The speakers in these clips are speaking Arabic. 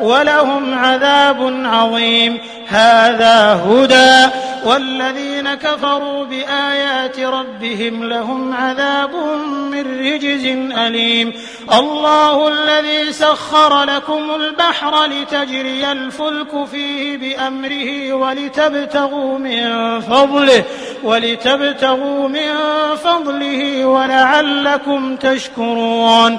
ولهم عذاب عظيم. هذا هدى. والذين كفروا بآيات ربهم لهم عذاب من رجز أليم. الله الذي سخر لكم البحر لتجري الفلك فيه بأمره ولتبتغوا من فضله ولتبتغوا من فضله ولعلكم تشكرون.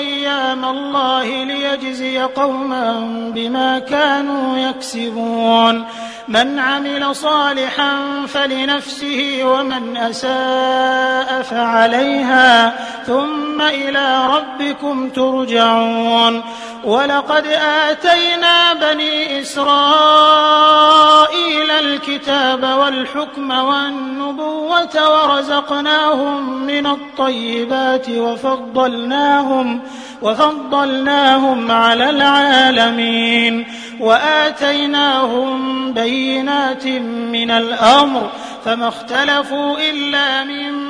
أيام الله ليجزي قوما بما كانوا يكسبون. من عمل صالحا فلنفسه ومن أساء فعليها ثم إلى ربكم ترجعون. ولقد آتينا بني إسرائيل الكتاب والحكم والنبوة ورزقناهم من الطيبات وفضلناهم وفضلناهم على العالمين. وآتيناهم بينات من الأمر فما اختلفوا إلا من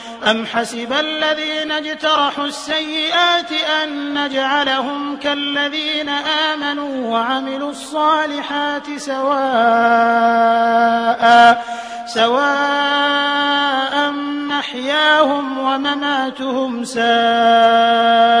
أم حسب الذين اجترحوا السيئات أن نجعلهم كالذين آمنوا وعملوا الصالحات سواء سواء محياهم ومماتهم ساء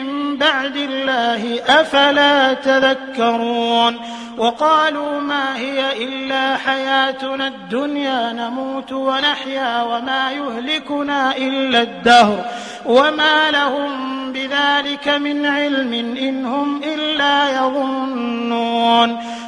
بعد الله أفلا تذكرون وقالوا ما هي إلا حياتنا الدنيا نموت ونحيا وما يهلكنا إلا الدهر وما لهم بذلك من علم إن هم إلا يظنون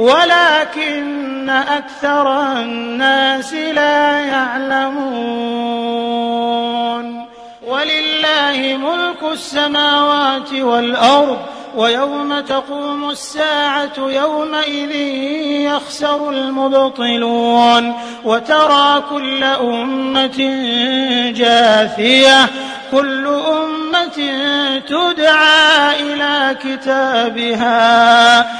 ولكن أكثر الناس لا يعلمون. ولله ملك السماوات والأرض ويوم تقوم الساعة يومئذ يخسر المبطلون. وترى كل أمة جاثية كل أمة تدعى إلى كتابها.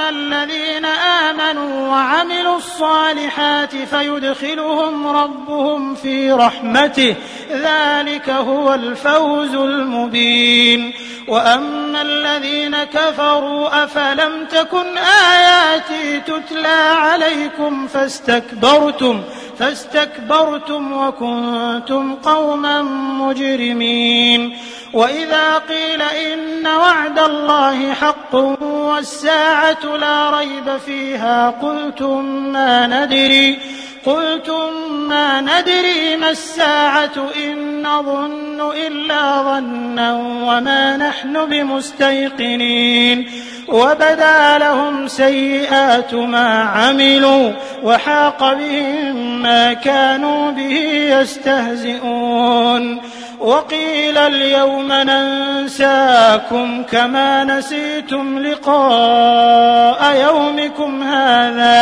الذين آمنوا وعملوا الصالحات فيدخلهم ربهم في رحمته ذلك هو الفوز المبين. وأما الذين كفروا أفلم تكن آياتي تتلى عليكم فاستكبرتم فاستكبرتم وكنتم قوما مجرمين. وإذا قيل إن وعد الله حق والساعة لا ريب فيها. قلتم ما ندري قلتم ما ندري ما الساعة إن نظن إلا ظنا وما نحن بمستيقنين. وبدا لهم سيئات ما عملوا وحاق بهم ما كانوا به يستهزئون. وقيل اليوم ننساكم كما نسيتم لقاء يومكم هذا.